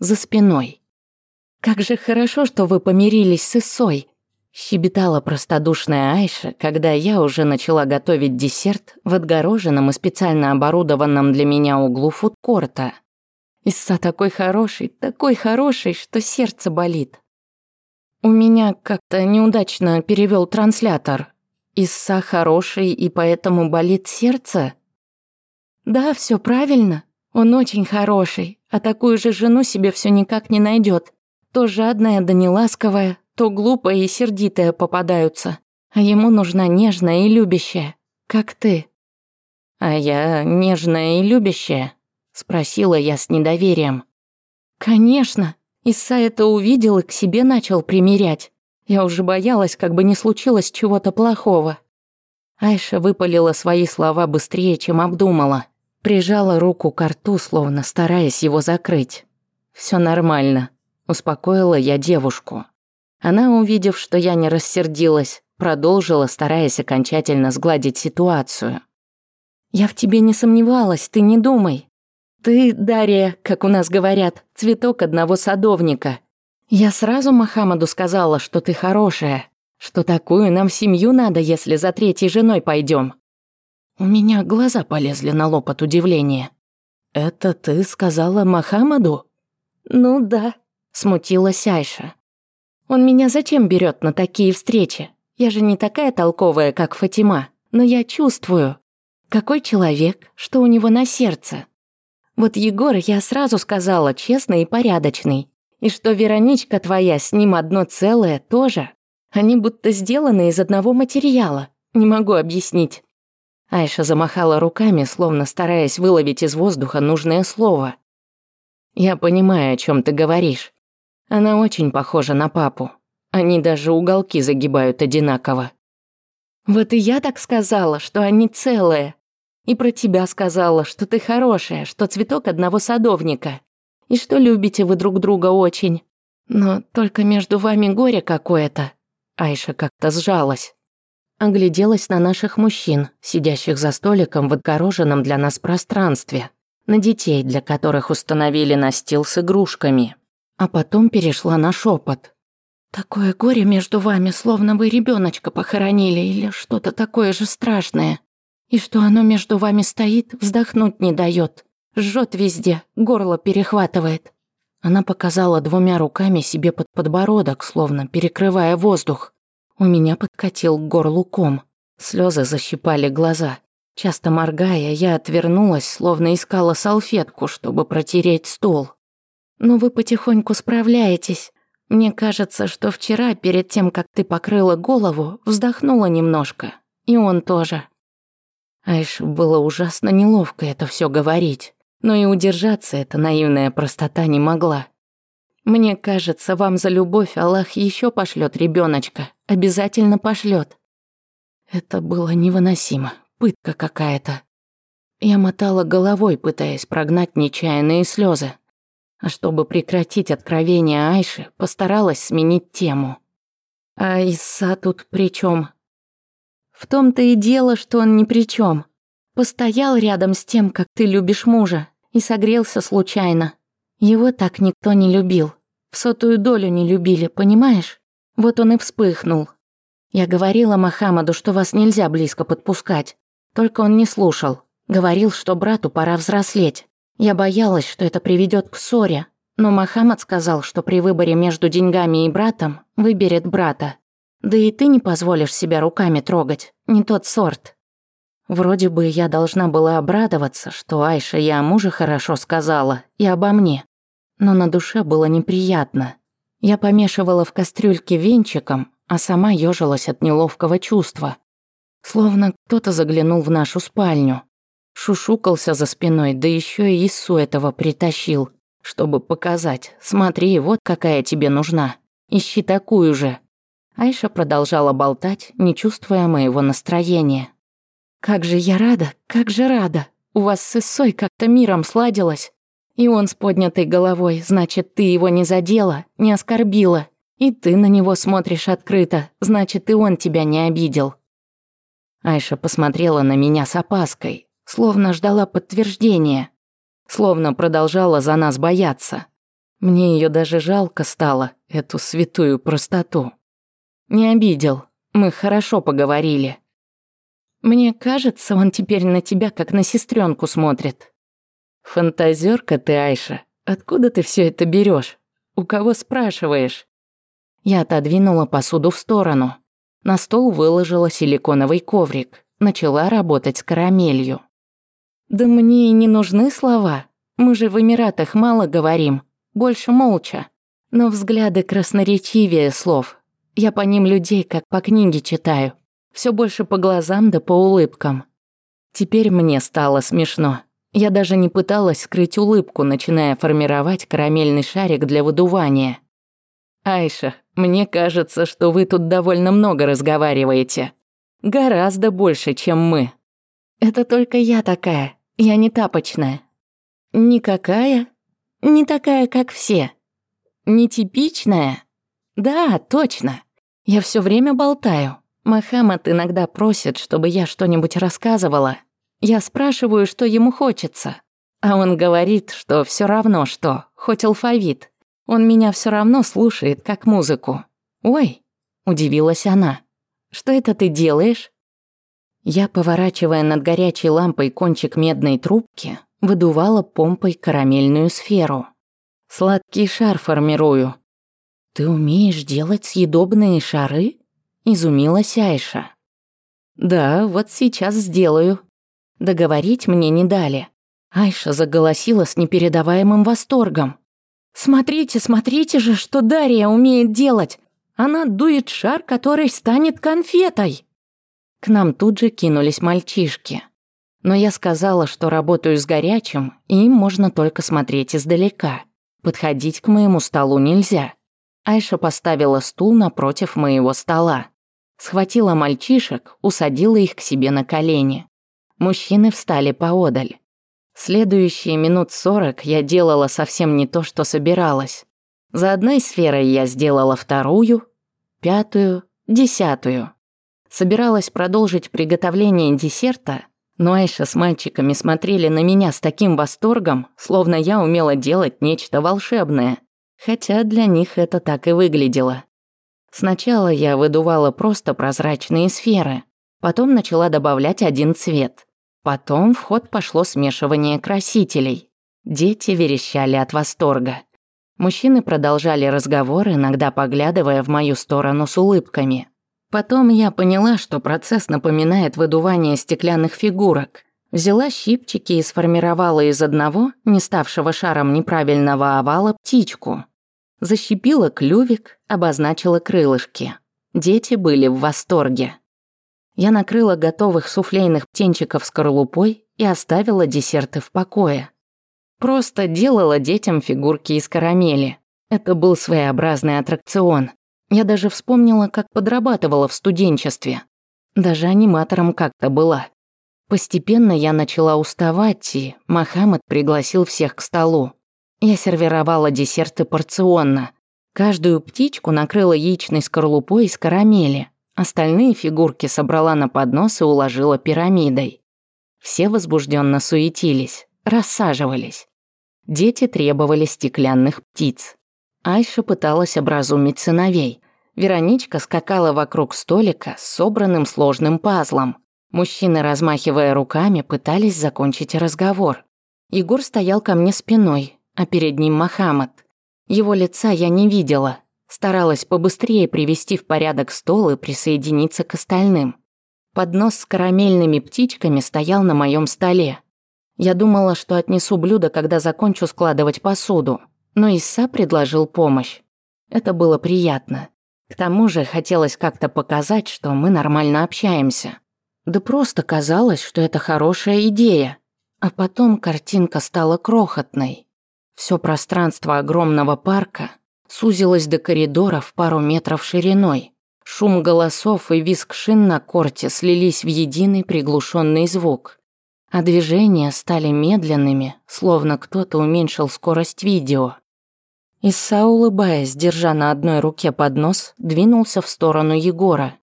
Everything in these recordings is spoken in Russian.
за спиной. «Как же хорошо, что вы помирились с Исой!» Щебетала простодушная Айша, когда я уже начала готовить десерт в отгороженном и специально оборудованном для меня углу фудкорта. Исса такой хороший, такой хороший, что сердце болит. У меня как-то неудачно перевел транслятор. Исса хороший и поэтому болит сердце? Да, все правильно. Он очень хороший а такую же жену себе все никак не найдет. То жадная да неласковая, то глупая и сердитая попадаются, а ему нужна нежная и любящая, как ты». «А я нежная и любящая?» – спросила я с недоверием. «Конечно!» Иса это увидел и к себе начал примерять. Я уже боялась, как бы не случилось чего-то плохого. Айша выпалила свои слова быстрее, чем обдумала. Прижала руку к рту, словно стараясь его закрыть. Все нормально», – успокоила я девушку. Она, увидев, что я не рассердилась, продолжила, стараясь окончательно сгладить ситуацию. «Я в тебе не сомневалась, ты не думай. Ты, Дарья, как у нас говорят, цветок одного садовника. Я сразу Махамаду сказала, что ты хорошая, что такую нам семью надо, если за третьей женой пойдем. У меня глаза полезли на лоб от удивления. «Это ты сказала Махамаду? «Ну да», — смутилась Айша. «Он меня зачем берет на такие встречи? Я же не такая толковая, как Фатима, но я чувствую, какой человек, что у него на сердце. Вот Егор я сразу сказала честный и порядочный, и что Вероничка твоя с ним одно целое тоже. Они будто сделаны из одного материала, не могу объяснить. Айша замахала руками, словно стараясь выловить из воздуха нужное слово. «Я понимаю, о чем ты говоришь. Она очень похожа на папу. Они даже уголки загибают одинаково». «Вот и я так сказала, что они целые. И про тебя сказала, что ты хорошая, что цветок одного садовника. И что любите вы друг друга очень. Но только между вами горе какое-то». Айша как-то сжалась огляделась на наших мужчин, сидящих за столиком в отгороженном для нас пространстве, на детей, для которых установили настил с игрушками, а потом перешла на шепот. «Такое горе между вами, словно вы ребеночка похоронили или что-то такое же страшное, и что оно между вами стоит, вздохнуть не дает, жжет везде, горло перехватывает». Она показала двумя руками себе под подбородок, словно перекрывая воздух. У меня подкатил горлуком, Слезы защипали глаза. Часто моргая, я отвернулась, словно искала салфетку, чтобы протереть стол. «Но «Ну, вы потихоньку справляетесь. Мне кажется, что вчера, перед тем, как ты покрыла голову, вздохнула немножко. И он тоже». Айш было ужасно неловко это все говорить, но и удержаться эта наивная простота не могла. Мне кажется, вам за любовь Аллах еще пошлет ребеночка. Обязательно пошлет. Это было невыносимо. Пытка какая-то. Я мотала головой, пытаясь прогнать нечаянные слезы. А чтобы прекратить откровение Айши, постаралась сменить тему. А Иса тут при чем? В том-то и дело, что он ни при чем. Постоял рядом с тем, как ты любишь мужа, и согрелся случайно. Его так никто не любил. В сотую долю не любили, понимаешь? Вот он и вспыхнул. Я говорила Махамаду, что вас нельзя близко подпускать. Только он не слушал. Говорил, что брату пора взрослеть. Я боялась, что это приведет к ссоре. Но Махамад сказал, что при выборе между деньгами и братом выберет брата. Да и ты не позволишь себя руками трогать. Не тот сорт. Вроде бы я должна была обрадоваться, что Айша и о муже хорошо сказала, и обо мне но на душе было неприятно. Я помешивала в кастрюльке венчиком, а сама ёжилась от неловкого чувства. Словно кто-то заглянул в нашу спальню. Шушукался за спиной, да ещё и Ису этого притащил, чтобы показать. Смотри, вот какая тебе нужна. Ищи такую же. Айша продолжала болтать, не чувствуя моего настроения. «Как же я рада, как же рада! У вас с Исой как-то миром сладилось. И он с поднятой головой, значит, ты его не задела, не оскорбила. И ты на него смотришь открыто, значит, и он тебя не обидел. Айша посмотрела на меня с опаской, словно ждала подтверждения, словно продолжала за нас бояться. Мне ее даже жалко стало, эту святую простоту. Не обидел, мы хорошо поговорили. Мне кажется, он теперь на тебя как на сестренку смотрит. «Фантазерка ты, Айша. Откуда ты все это берешь? У кого спрашиваешь?» Я отодвинула посуду в сторону. На стол выложила силиконовый коврик. Начала работать с карамелью. «Да мне и не нужны слова. Мы же в Эмиратах мало говорим. Больше молча. Но взгляды красноречивее слов. Я по ним людей, как по книге читаю. Все больше по глазам да по улыбкам. Теперь мне стало смешно. Я даже не пыталась скрыть улыбку, начиная формировать карамельный шарик для выдувания. «Айша, мне кажется, что вы тут довольно много разговариваете. Гораздо больше, чем мы». «Это только я такая. Я не тапочная». «Никакая? Не такая, как все. Нетипичная? Да, точно. Я все время болтаю. Мохаммад иногда просит, чтобы я что-нибудь рассказывала». Я спрашиваю, что ему хочется. А он говорит, что все равно что, хоть алфавит. Он меня все равно слушает, как музыку. «Ой!» – удивилась она. «Что это ты делаешь?» Я, поворачивая над горячей лампой кончик медной трубки, выдувала помпой карамельную сферу. «Сладкий шар формирую». «Ты умеешь делать съедобные шары?» – изумилась Айша. «Да, вот сейчас сделаю», Договорить мне не дали. Айша заголосила с непередаваемым восторгом. «Смотрите, смотрите же, что Дарья умеет делать! Она дует шар, который станет конфетой!» К нам тут же кинулись мальчишки. Но я сказала, что работаю с горячим, и им можно только смотреть издалека. Подходить к моему столу нельзя. Айша поставила стул напротив моего стола. Схватила мальчишек, усадила их к себе на колени. Мужчины встали поодаль. Следующие минут сорок я делала совсем не то, что собиралась. За одной сферой я сделала вторую, пятую, десятую. Собиралась продолжить приготовление десерта, но Айша с мальчиками смотрели на меня с таким восторгом, словно я умела делать нечто волшебное. Хотя для них это так и выглядело. Сначала я выдувала просто прозрачные сферы, потом начала добавлять один цвет – Потом в ход пошло смешивание красителей. Дети верещали от восторга. Мужчины продолжали разговор, иногда поглядывая в мою сторону с улыбками. Потом я поняла, что процесс напоминает выдувание стеклянных фигурок. Взяла щипчики и сформировала из одного, не ставшего шаром неправильного овала, птичку. Защипила клювик, обозначила крылышки. Дети были в восторге я накрыла готовых суфлейных птенчиков скорлупой и оставила десерты в покое. Просто делала детям фигурки из карамели. Это был своеобразный аттракцион. Я даже вспомнила, как подрабатывала в студенчестве. Даже аниматором как-то была. Постепенно я начала уставать, и Мохаммед пригласил всех к столу. Я сервировала десерты порционно. Каждую птичку накрыла яичной скорлупой из карамели, Остальные фигурки собрала на поднос и уложила пирамидой. Все возбужденно суетились, рассаживались. Дети требовали стеклянных птиц. Айша пыталась образумить сыновей. Вероничка скакала вокруг столика с собранным сложным пазлом. Мужчины, размахивая руками, пытались закончить разговор. Егор стоял ко мне спиной, а перед ним Махамад. Его лица я не видела, старалась побыстрее привести в порядок стол и присоединиться к остальным. Поднос с карамельными птичками стоял на моем столе. Я думала, что отнесу блюдо, когда закончу складывать посуду, но Исса предложил помощь. Это было приятно. К тому же хотелось как-то показать, что мы нормально общаемся. Да просто казалось, что это хорошая идея. А потом картинка стала крохотной. Все пространство огромного парка сузилась до коридора в пару метров шириной. Шум голосов и визг шин на корте слились в единый приглушенный звук, а движения стали медленными, словно кто-то уменьшил скорость видео. Исса, улыбаясь, держа на одной руке поднос, двинулся в сторону Егора.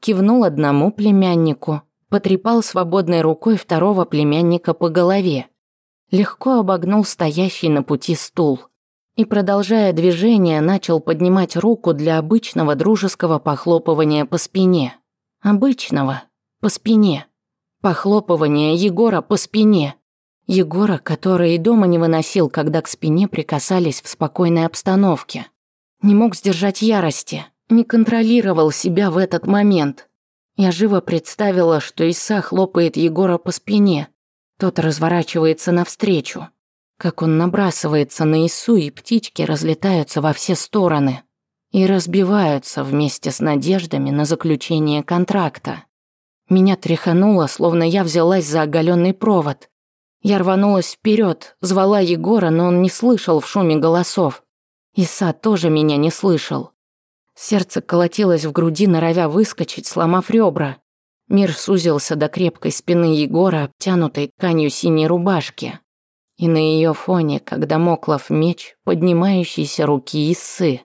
Кивнул одному племяннику, потрепал свободной рукой второго племянника по голове. Легко обогнул стоящий на пути стул – и, продолжая движение, начал поднимать руку для обычного дружеского похлопывания по спине. Обычного. По спине. Похлопывание Егора по спине. Егора, который и дома не выносил, когда к спине прикасались в спокойной обстановке. Не мог сдержать ярости, не контролировал себя в этот момент. Я живо представила, что Иса хлопает Егора по спине. Тот разворачивается навстречу как он набрасывается на Ису, и птички разлетаются во все стороны и разбиваются вместе с надеждами на заключение контракта. Меня тряхануло, словно я взялась за оголенный провод. Я рванулась вперед, звала Егора, но он не слышал в шуме голосов. Иса тоже меня не слышал. Сердце колотилось в груди, норовя выскочить, сломав ребра. Мир сузился до крепкой спины Егора, обтянутой тканью синей рубашки и на ее фоне, когда домоклов меч, поднимающиеся руки Иссы.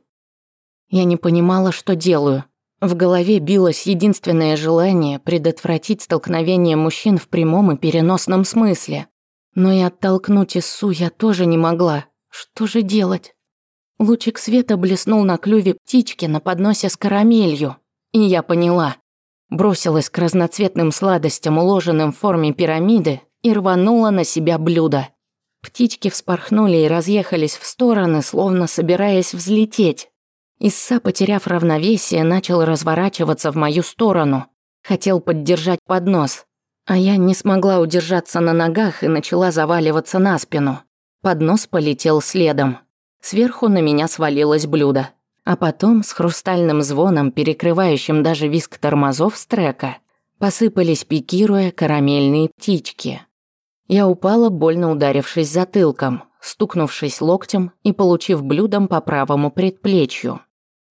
Я не понимала, что делаю. В голове билось единственное желание предотвратить столкновение мужчин в прямом и переносном смысле. Но и оттолкнуть Иссу я тоже не могла. Что же делать? Лучик света блеснул на клюве птички на подносе с карамелью. И я поняла. Бросилась к разноцветным сладостям, уложенным в форме пирамиды, и рванула на себя блюдо. Птички вспорхнули и разъехались в стороны, словно собираясь взлететь. Исса, потеряв равновесие, начал разворачиваться в мою сторону. Хотел поддержать поднос. А я не смогла удержаться на ногах и начала заваливаться на спину. Поднос полетел следом. Сверху на меня свалилось блюдо. А потом, с хрустальным звоном, перекрывающим даже виск тормозов с трека, посыпались, пикируя, карамельные птички. Я упала, больно ударившись затылком, стукнувшись локтем и получив блюдом по правому предплечью.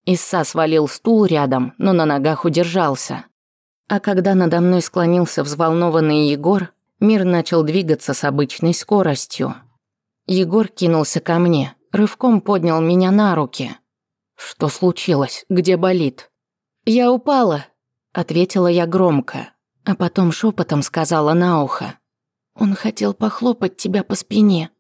Исса свалил стул рядом, но на ногах удержался. А когда надо мной склонился взволнованный Егор, мир начал двигаться с обычной скоростью. Егор кинулся ко мне, рывком поднял меня на руки. «Что случилось? Где болит?» «Я упала», — ответила я громко, а потом шепотом сказала на ухо. Он хотел похлопать тебя по спине.